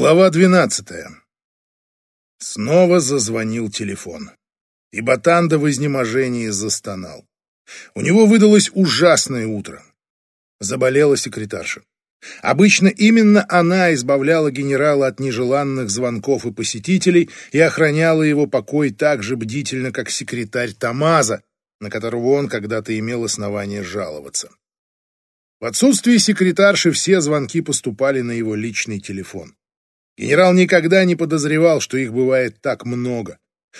Глава двенадцатая. Снова зазвонил телефон. И Батанда в изнеможении застонал. У него выдалось ужасное утро. Заболела секретарша. Обычно именно она избавляла генерала от нежеланных звонков и посетителей и охраняла его покой так же бдительно, как секретарь Тамаза, на которого он когда-то имел основание жаловаться. В отсутствие секретарши все звонки поступали на его личный телефон. Генерал никогда не подозревал, что их бывает так много.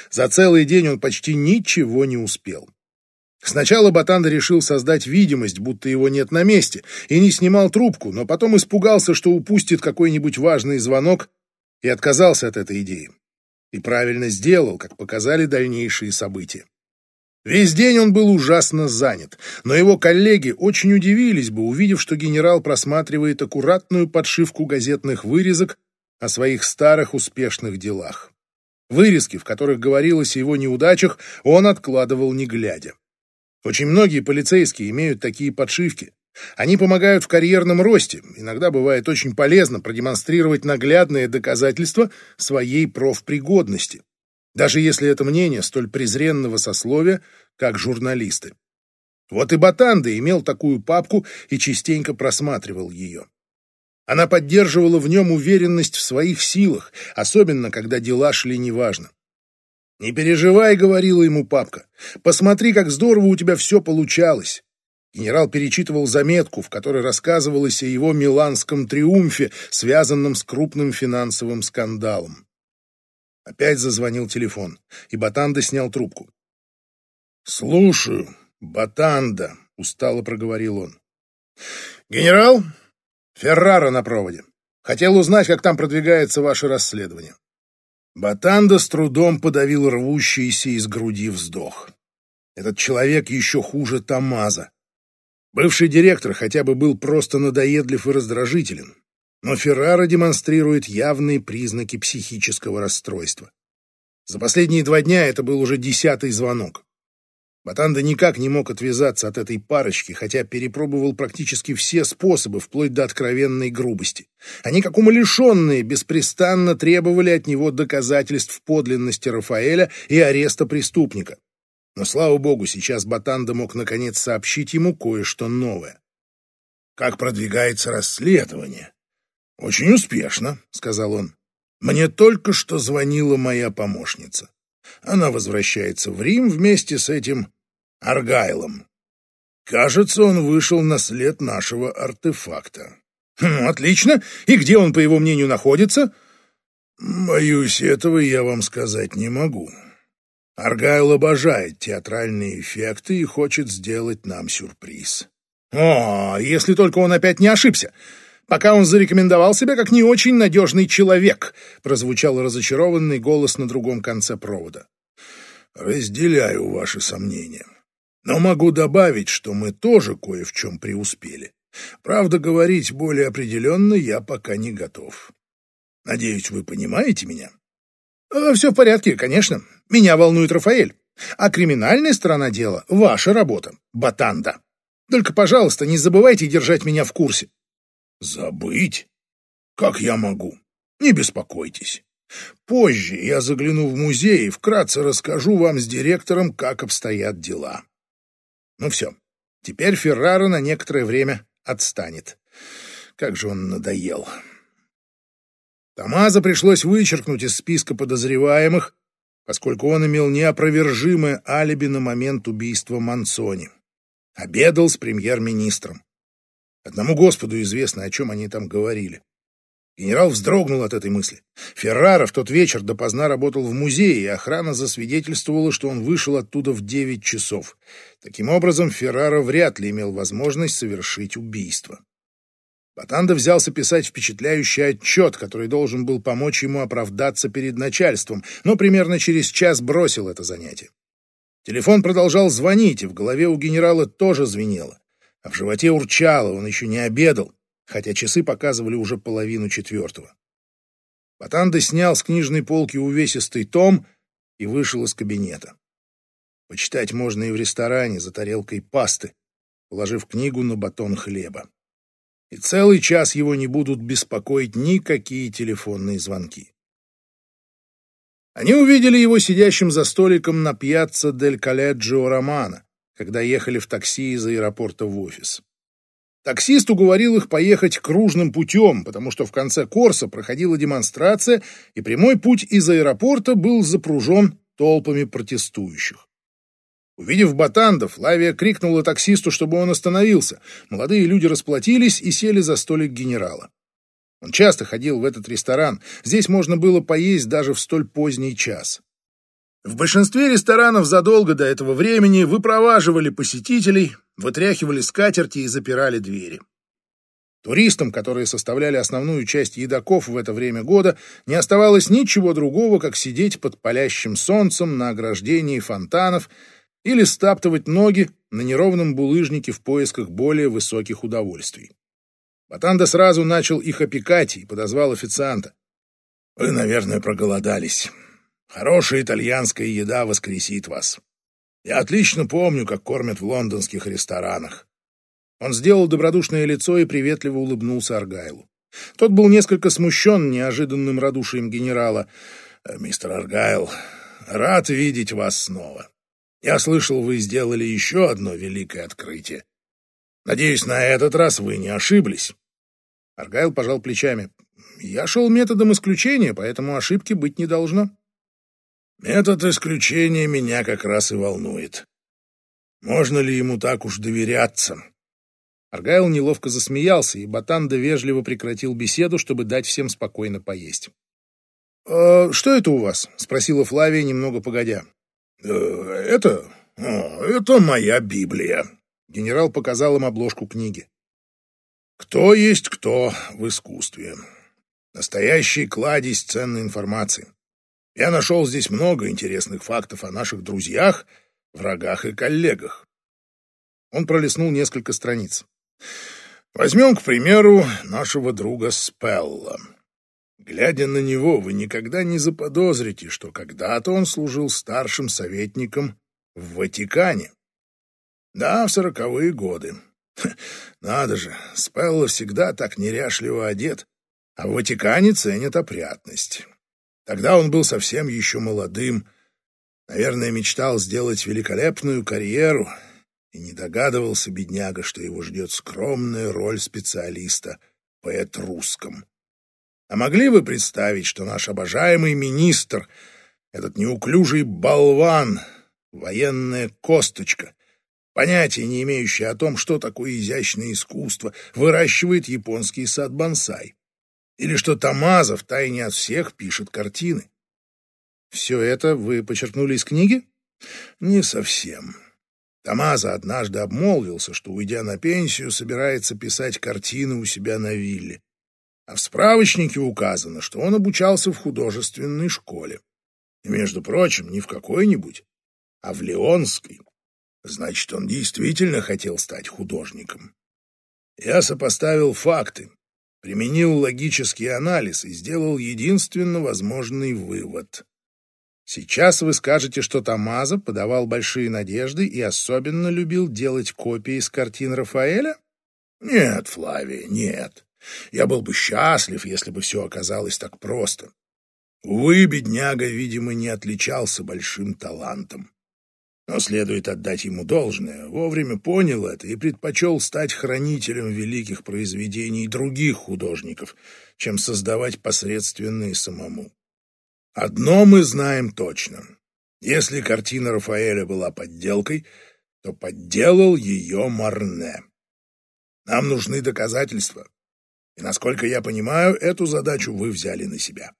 За целый день он почти ничего не успел. Сначала Батанда решил создать видимость, будто его нет на месте, и не снимал трубку, но потом испугался, что упустит какой-нибудь важный звонок, и отказался от этой идеи. И правильно сделал, как показали дальнейшие события. Весь день он был ужасно занят, но его коллеги очень удивились бы, увидев, что генерал просматривает аккуратную подшивку газетных вырезок о своих старых успешных делах. Вырезки, в которых говорилось о его неудачах, он откладывал не глядя. Очень многие полицейские имеют такие подшивки. Они помогают в карьерном росте. Иногда бывает очень полезно продемонстрировать наглядные доказательства своей профпригодности, даже если это мнение столь презренного сословия, как журналисты. Вот и Батанда имел такую папку и частенько просматривал ее. Она поддерживала в нем уверенность в своих силах, особенно когда дела шли неважно. «Не переживай», — говорила ему папка. «Посмотри, как здорово у тебя все получалось». Генерал перечитывал заметку, в которой рассказывалось о его миланском триумфе, связанном с крупным финансовым скандалом. Опять зазвонил телефон, и Батанда снял трубку. «Слушаю, Батанда», — устало проговорил он. «Генерал, Феррара на проводе. Хотел узнать, как там продвигается ваше расследование». Батанда с трудом подавил рвущийся из груди вздох. Этот человек еще хуже Тамаза. Бывший директор хотя бы был просто надоедлив и раздражителен, но Феррара демонстрирует явные признаки психического расстройства. За последние два дня это был уже десятый звонок. Батанда никак не мог отвязаться от этой парочки, хотя перепробовал практически все способы, вплоть до откровенной грубости. Они, как умалишенные, беспрестанно требовали от него доказательств подлинности Рафаэля и ареста преступника. Но, слава богу, сейчас Батанда мог наконец сообщить ему кое-что новое. «Как продвигается расследование?» «Очень успешно», — сказал он. «Мне только что звонила моя помощница. Она возвращается в Рим вместе с этим Аргайлом. Кажется, он вышел на след нашего артефакта. Хм, отлично. И где он, по его мнению, находится? Боюсь, этого я вам сказать не могу. Аргайл обожает театральные эффекты и хочет сделать нам сюрприз. О, если только он опять не ошибся. Пока он зарекомендовал себя как не очень надежный человек, прозвучал разочарованный голос на другом конце провода. Разделяю ваши сомнения. Но могу добавить, что мы тоже кое в чем преуспели. Правда, говорить более определенно я пока не готов. Надеюсь, вы понимаете меня? Э, все в порядке, конечно. Меня волнует Рафаэль. А криминальная сторона дела — ваша работа, Батанда. Только, пожалуйста, не забывайте держать меня в курсе. Забыть? Как я могу? Не беспокойтесь. Позже я загляну в музей и вкратце расскажу вам с директором, как обстоят дела. Ну все, теперь Феррара на некоторое время отстанет. Как же он надоел. Тамаза пришлось вычеркнуть из списка подозреваемых, поскольку он имел неопровержимое алиби на момент убийства Мансони. Обедал с премьер-министром. Одному Господу известно, о чем они там говорили. Генерал вздрогнул от этой мысли. Феррара в тот вечер допоздна работал в музее, и охрана засвидетельствовала, что он вышел оттуда в девять часов. Таким образом, Феррара вряд ли имел возможность совершить убийство. Батанда взялся писать впечатляющий отчет, который должен был помочь ему оправдаться перед начальством, но примерно через час бросил это занятие. Телефон продолжал звонить, и в голове у генерала тоже звенело, а в животе урчало, он еще не обедал хотя часы показывали уже половину четвертого. Батанда снял с книжной полки увесистый том и вышел из кабинета. Почитать можно и в ресторане за тарелкой пасты, положив книгу на батон хлеба. и целый час его не будут беспокоить никакие телефонные звонки. Они увидели его сидящим за столиком на пьяцца дель Каледжио Романа, когда ехали в такси из аэропорта в офис. Таксист уговорил их поехать кружным путем, потому что в конце Корса проходила демонстрация, и прямой путь из аэропорта был запружен толпами протестующих. Увидев батандов, Лавия крикнула таксисту, чтобы он остановился. Молодые люди расплатились и сели за столик генерала. Он часто ходил в этот ресторан. Здесь можно было поесть даже в столь поздний час. В большинстве ресторанов задолго до этого времени выпроваживали посетителей, вытряхивали скатерти и запирали двери. Туристам, которые составляли основную часть едоков в это время года, не оставалось ничего другого, как сидеть под палящим солнцем на ограждении фонтанов или стаптывать ноги на неровном булыжнике в поисках более высоких удовольствий. Батанда сразу начал их опекать и подозвал официанта. «Вы, наверное, проголодались. Хорошая итальянская еда воскресит вас. Я отлично помню, как кормят в лондонских ресторанах». Он сделал добродушное лицо и приветливо улыбнулся Аргайлу. Тот был несколько смущен неожиданным радушием генерала. «Мистер Аргайл, рад видеть вас снова. Я слышал, вы сделали еще одно великое открытие. Надеюсь, на этот раз вы не ошиблись. Аргайл пожал плечами. Я шел методом исключения, поэтому ошибки быть не должно. Метод исключения меня как раз и волнует. Можно ли ему так уж доверяться? Аргайл неловко засмеялся, и Батанда вежливо прекратил беседу, чтобы дать всем спокойно поесть. «Э, «Что это у вас?» — спросила Флавия немного погодя. Э, «Это... это моя Библия». Генерал показал им обложку книги. «Кто есть кто в искусстве. Настоящий кладезь ценной информации. Я нашел здесь много интересных фактов о наших друзьях, врагах и коллегах». Он пролистнул несколько страниц. Возьмем, к примеру, нашего друга Спелла. Глядя на него, вы никогда не заподозрите, что когда-то он служил старшим советником в Ватикане. Да, в сороковые годы. Надо же, Спелло всегда так неряшливо одет, а в Ватикане ценят опрятность. Тогда он был совсем еще молодым, наверное, мечтал сделать великолепную карьеру и не догадывался, бедняга, что его ждет скромная роль специалиста по этрускам. А могли вы представить, что наш обожаемый министр, этот неуклюжий болван, военная косточка, понятия не имеющий о том, что такое изящное искусство, выращивает японский сад бонсай? Или что Тамазов тайне от всех пишет картины? Все это вы почерпнули из книги? Не совсем. Тамаза однажды обмолвился, что, уйдя на пенсию, собирается писать картины у себя на вилле а в справочнике указано, что он обучался в художественной школе. И, между прочим, не в какой-нибудь, а в Леонской. Значит, он действительно хотел стать художником. Я сопоставил факты, применил логический анализ и сделал единственно возможный вывод. Сейчас вы скажете, что Тамаза подавал большие надежды и особенно любил делать копии из картин Рафаэля? Нет, Флавия, нет. Я был бы счастлив, если бы все оказалось так просто. Увы, бедняга, видимо, не отличался большим талантом. Но следует отдать ему должное, вовремя понял это и предпочел стать хранителем великих произведений других художников, чем создавать посредственные самому. Одно мы знаем точно. Если картина Рафаэля была подделкой, то подделал ее Марне. Нам нужны доказательства. И, насколько я понимаю, эту задачу вы взяли на себя.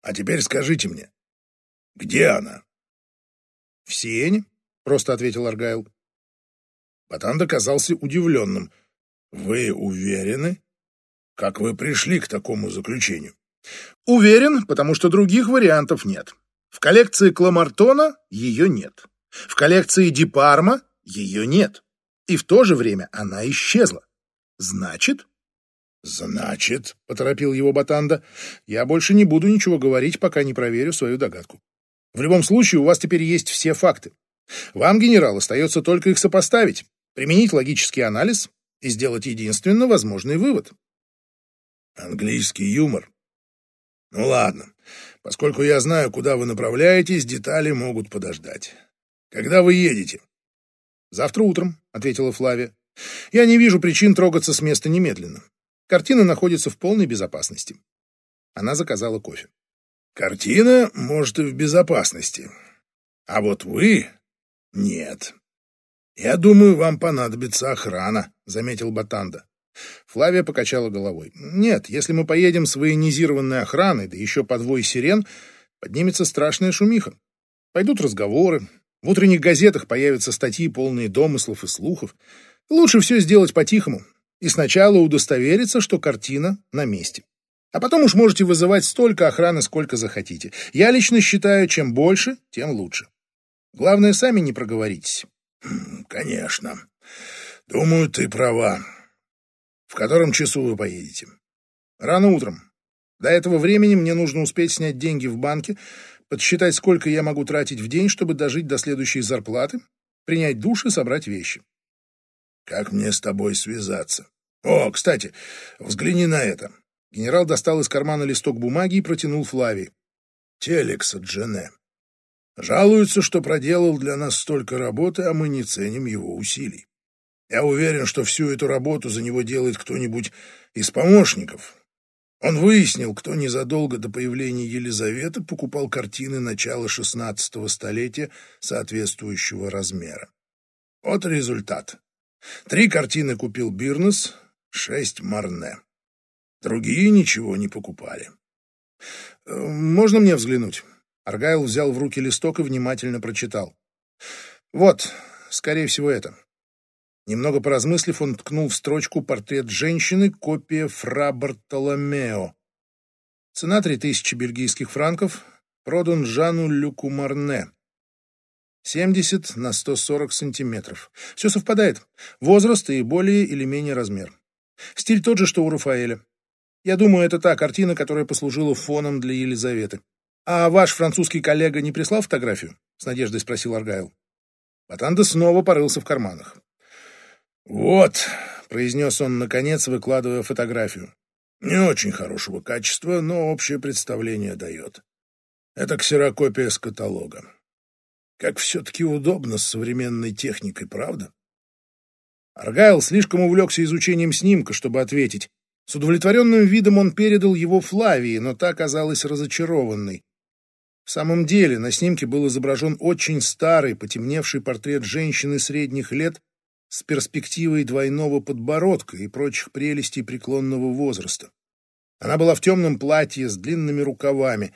А теперь скажите мне, где она? — В Сиене, — просто ответил Аргайл. Батан казался удивленным. — Вы уверены? Как вы пришли к такому заключению? — Уверен, потому что других вариантов нет. В коллекции Кламартона ее нет. В коллекции Дипарма ее нет. И в то же время она исчезла. Значит, «Значит», — поторопил его Батанда, — «я больше не буду ничего говорить, пока не проверю свою догадку. В любом случае, у вас теперь есть все факты. Вам, генерал, остается только их сопоставить, применить логический анализ и сделать единственно возможный вывод. Английский юмор. Ну ладно, поскольку я знаю, куда вы направляетесь, детали могут подождать. Когда вы едете? Завтра утром, ответила Флавия. Я не вижу причин трогаться с места немедленно. Картина находится в полной безопасности. Она заказала кофе. Картина, может, и в безопасности. А вот вы — нет. Я думаю, вам понадобится охрана, — заметил Батанда. Флавия покачала головой. Нет, если мы поедем с военизированной охраной, да еще подвой сирен, поднимется страшная шумиха. Пойдут разговоры, в утренних газетах появятся статьи, полные домыслов и слухов. Лучше все сделать по-тихому и сначала удостовериться, что картина на месте. А потом уж можете вызывать столько охраны, сколько захотите. Я лично считаю, чем больше, тем лучше. Главное, сами не проговоритесь. Хм, конечно. Думаю, ты права. В котором часу вы поедете? Рано утром. До этого времени мне нужно успеть снять деньги в банке, подсчитать, сколько я могу тратить в день, чтобы дожить до следующей зарплаты, принять душ и собрать вещи. Как мне с тобой связаться? О, кстати, взгляни на это. Генерал достал из кармана листок бумаги и протянул Флавии. Телекс от Джене. Жалуется, что проделал для нас столько работы, а мы не ценим его усилий. Я уверен, что всю эту работу за него делает кто-нибудь из помощников. Он выяснил, кто незадолго до появления Елизаветы покупал картины начала XVI столетия соответствующего размера. Вот результат. Три картины купил Бирнес, шесть Марне. Другие ничего не покупали. Э, «Можно мне взглянуть?» Аргайл взял в руки листок и внимательно прочитал. «Вот, скорее всего, это». Немного поразмыслив, он ткнул в строчку портрет женщины, копия фра Бартоломео. Цена три тысячи бельгийских франков, продан Жану Люку Марне. 70 на 140 сантиметров. Все совпадает. Возраст и более или менее размер. Стиль тот же, что у Рафаэля. Я думаю, это та картина, которая послужила фоном для Елизаветы. А ваш французский коллега не прислал фотографию? С надеждой спросил Аргайл. Батанда снова порылся в карманах. «Вот», — произнес он, наконец, выкладывая фотографию. «Не очень хорошего качества, но общее представление дает. Это ксерокопия с каталога. Как все-таки удобно с современной техникой, правда?» Аргайл слишком увлекся изучением снимка, чтобы ответить. С удовлетворенным видом он передал его Флавии, но та оказалась разочарованной. В самом деле на снимке был изображен очень старый, потемневший портрет женщины средних лет с перспективой двойного подбородка и прочих прелестей преклонного возраста. Она была в темном платье с длинными рукавами,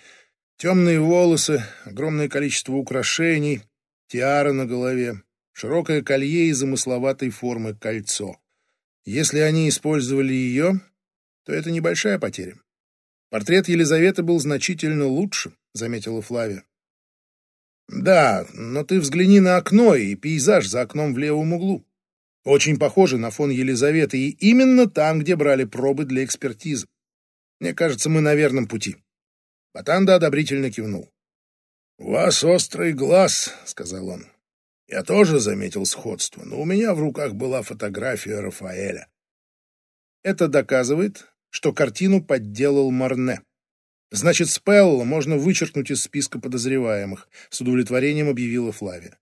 темные волосы, огромное количество украшений, тиара на голове, широкое колье и замысловатой формы кольцо. Если они использовали ее, то это небольшая потеря. Портрет Елизаветы был значительно лучше, заметила Флавия. Да, но ты взгляни на окно и пейзаж за окном в левом углу. Очень похожи на фон Елизаветы, и именно там, где брали пробы для экспертизы. Мне кажется, мы на верном пути. Батанда одобрительно кивнул. — У вас острый глаз, — сказал он. Я тоже заметил сходство, но у меня в руках была фотография Рафаэля. Это доказывает, что картину подделал Марне. Значит, Спелла можно вычеркнуть из списка подозреваемых, с удовлетворением объявила Флавия.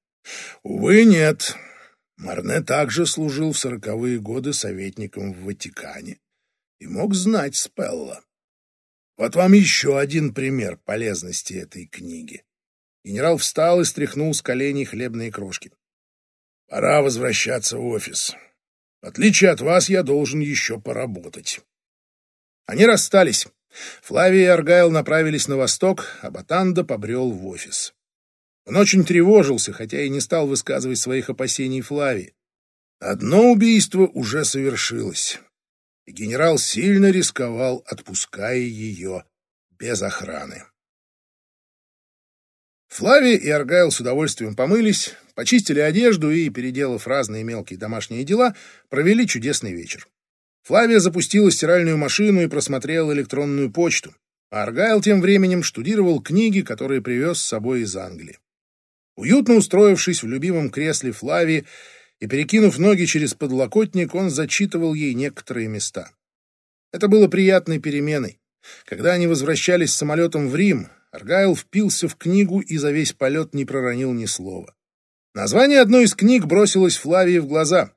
Увы, нет. Марне также служил в сороковые годы советником в Ватикане и мог знать Спелла. Вот вам еще один пример полезности этой книги. Генерал встал и стряхнул с коленей хлебные крошки. Пора возвращаться в офис. В отличие от вас, я должен еще поработать. Они расстались. Флавия и Аргайл направились на восток, а Батанда побрел в офис. Он очень тревожился, хотя и не стал высказывать своих опасений Флавии. Одно убийство уже совершилось, и генерал сильно рисковал, отпуская ее без охраны. Флавия и Аргайл с удовольствием помылись, почистили одежду и, переделав разные мелкие домашние дела, провели чудесный вечер. Флавия запустила стиральную машину и просмотрела электронную почту, а Аргайл тем временем штудировал книги, которые привез с собой из Англии. Уютно устроившись в любимом кресле Флавии, и, перекинув ноги через подлокотник, он зачитывал ей некоторые места. Это было приятной переменой. Когда они возвращались самолетом в Рим, Аргайл впился в книгу и за весь полет не проронил ни слова. Название одной из книг бросилось Флавии в глаза.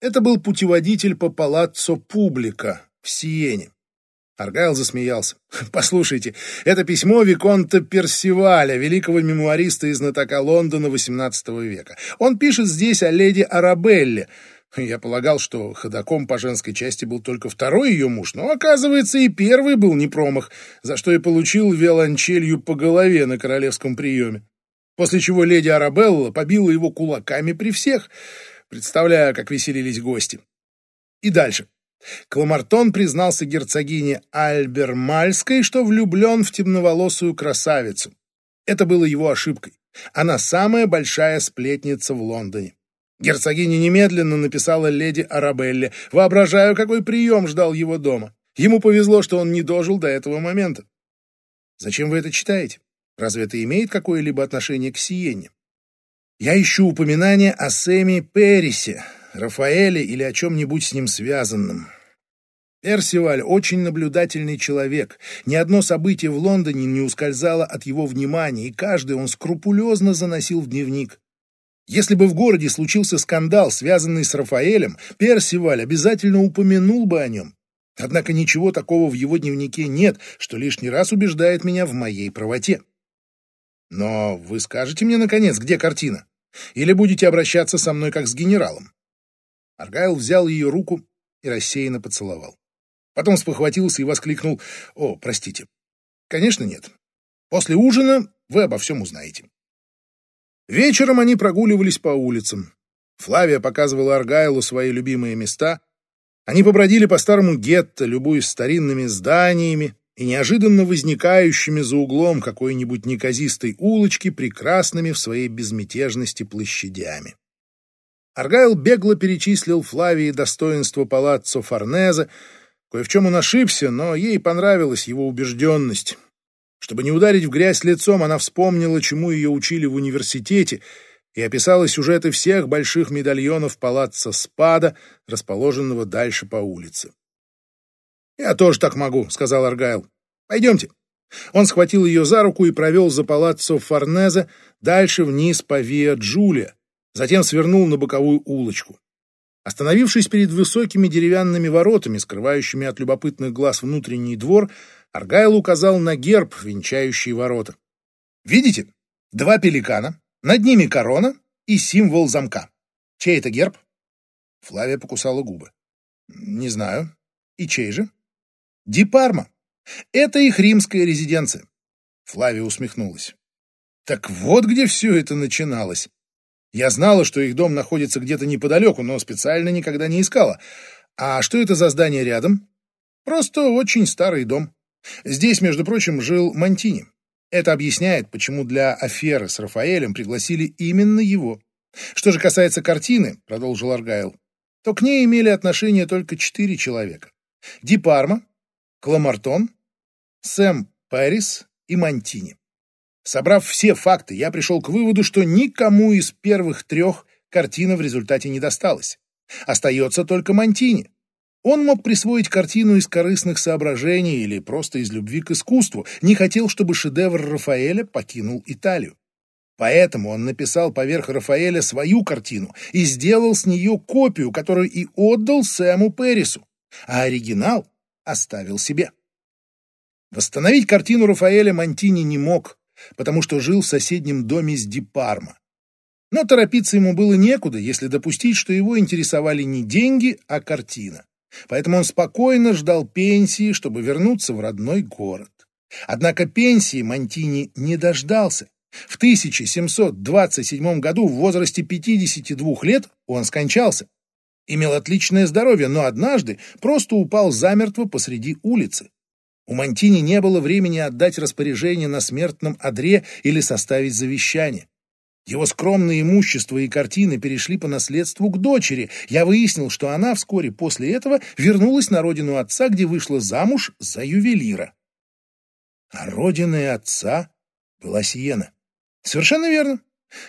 Это был путеводитель по палаццо Публика в Сиене. Аргайл засмеялся. «Послушайте, это письмо Виконта Персиваля, великого мемуариста и знатока Лондона XVIII века. Он пишет здесь о леди Арабелле. Я полагал, что ходаком по женской части был только второй ее муж, но, оказывается, и первый был не промах, за что и получил виолончелью по голове на королевском приеме. После чего леди Арабелла побила его кулаками при всех, представляя, как веселились гости. И дальше. Кламартон признался герцогине Альбермальской, что влюблен в темноволосую красавицу. Это было его ошибкой. Она самая большая сплетница в Лондоне. Герцогиня немедленно написала леди Арабелле. Воображаю, какой прием ждал его дома. Ему повезло, что он не дожил до этого момента. Зачем вы это читаете? Разве это имеет какое-либо отношение к Сиене? Я ищу упоминание о Сэме Перрисе, Рафаэле или о чем-нибудь с ним связанном. Персиваль очень наблюдательный человек. Ни одно событие в Лондоне не ускользало от его внимания, и каждый он скрупулезно заносил в дневник. Если бы в городе случился скандал, связанный с Рафаэлем, Персиваль обязательно упомянул бы о нем. Однако ничего такого в его дневнике нет, что лишний раз убеждает меня в моей правоте. Но вы скажете мне, наконец, где картина? Или будете обращаться со мной как с генералом? Аргайл взял ее руку и рассеянно поцеловал. Потом спохватился и воскликнул «О, простите». «Конечно, нет. После ужина вы обо всем узнаете». Вечером они прогуливались по улицам. Флавия показывала Аргайлу свои любимые места. Они побродили по старому гетто, любуясь старинными зданиями и неожиданно возникающими за углом какой-нибудь неказистой улочки прекрасными в своей безмятежности площадями. Аргайл бегло перечислил Флавии достоинства палаццо Форнезе, кое в чем он ошибся, но ей понравилась его убежденность. Чтобы не ударить в грязь лицом, она вспомнила, чему ее учили в университете, и описала сюжеты всех больших медальонов палаца Спада, расположенного дальше по улице. «Я тоже так могу», — сказал Аргайл. «Пойдемте». Он схватил ее за руку и провел за палаццо Форнезе дальше вниз по Виа Джулия, затем свернул на боковую улочку. Остановившись перед высокими деревянными воротами, скрывающими от любопытных глаз внутренний двор, Аргайл указал на герб, венчающий ворота. «Видите? Два пеликана, над ними корона и символ замка. Чей это герб?» Флавия покусала губы. «Не знаю. И чей же?» «Дипарма. Это их римская резиденция». Флавия усмехнулась. «Так вот где все это начиналось. Я знала, что их дом находится где-то неподалеку, но специально никогда не искала. А что это за здание рядом? Просто очень старый дом. Здесь, между прочим, жил Монтини. Это объясняет, почему для аферы с Рафаэлем пригласили именно его. Что же касается картины, продолжил Аргайл, то к ней имели отношение только четыре человека. Ди Парма, Кламартон, Сэм Пэрис и Монтини. Собрав все факты, я пришел к выводу, что никому из первых трех картина в результате не досталась. Остается только Монтини. Он мог присвоить картину из корыстных соображений или просто из любви к искусству, не хотел, чтобы шедевр Рафаэля покинул Италию. Поэтому он написал поверх Рафаэля свою картину и сделал с нее копию, которую и отдал Сэму Перрису, а оригинал оставил себе. Восстановить картину Рафаэля Монтини не мог, потому что жил в соседнем доме с Дипарма. Но торопиться ему было некуда, если допустить, что его интересовали не деньги, а картина. Поэтому он спокойно ждал пенсии, чтобы вернуться в родной город. Однако пенсии Монтини не дождался. В 1727 году в возрасте 52 лет он скончался. Имел отличное здоровье, но однажды просто упал замертво посреди улицы. У Монтини не было времени отдать распоряжение на смертном одре или составить завещание. Его скромное имущество и картины перешли по наследству к дочери. Я выяснил, что она вскоре после этого вернулась на родину отца, где вышла замуж за ювелира. А родиной отца была Сиена. Совершенно верно.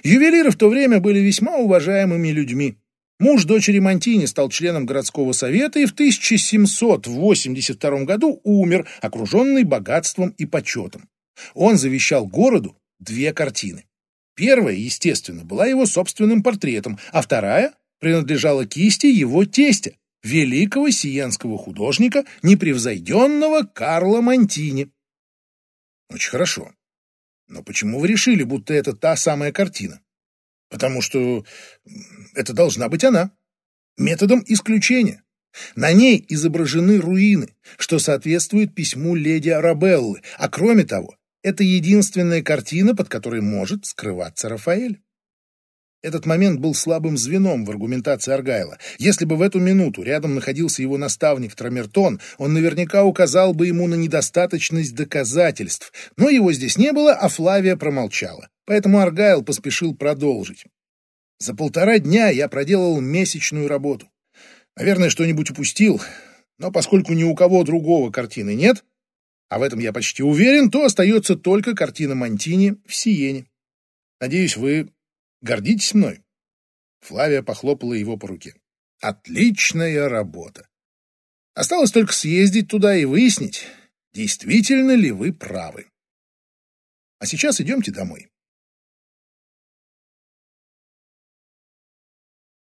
Ювелиры в то время были весьма уважаемыми людьми. Муж дочери Монтини стал членом городского совета и в 1782 году умер, окруженный богатством и почетом. Он завещал городу две картины. Первая, естественно, была его собственным портретом, а вторая принадлежала кисти его тестя, великого сиенского художника, непревзойденного Карла Монтини. Очень хорошо. Но почему вы решили, будто это та самая картина? Потому что это должна быть она. Методом исключения. На ней изображены руины, что соответствует письму леди Арабеллы, а кроме того, это единственная картина, под которой может скрываться Рафаэль. Этот момент был слабым звеном в аргументации Аргайла. Если бы в эту минуту рядом находился его наставник Трамертон, он наверняка указал бы ему на недостаточность доказательств. Но его здесь не было, а Флавия промолчала. Поэтому Аргайл поспешил продолжить. За полтора дня я проделал месячную работу. Наверное, что-нибудь упустил, но поскольку ни у кого другого картины нет, а в этом я почти уверен, то остается только картина Монтини в Сиене. Надеюсь, вы гордитесь мной. Флавия похлопала его по руке. Отличная работа. Осталось только съездить туда и выяснить, действительно ли вы правы. А сейчас идемте домой.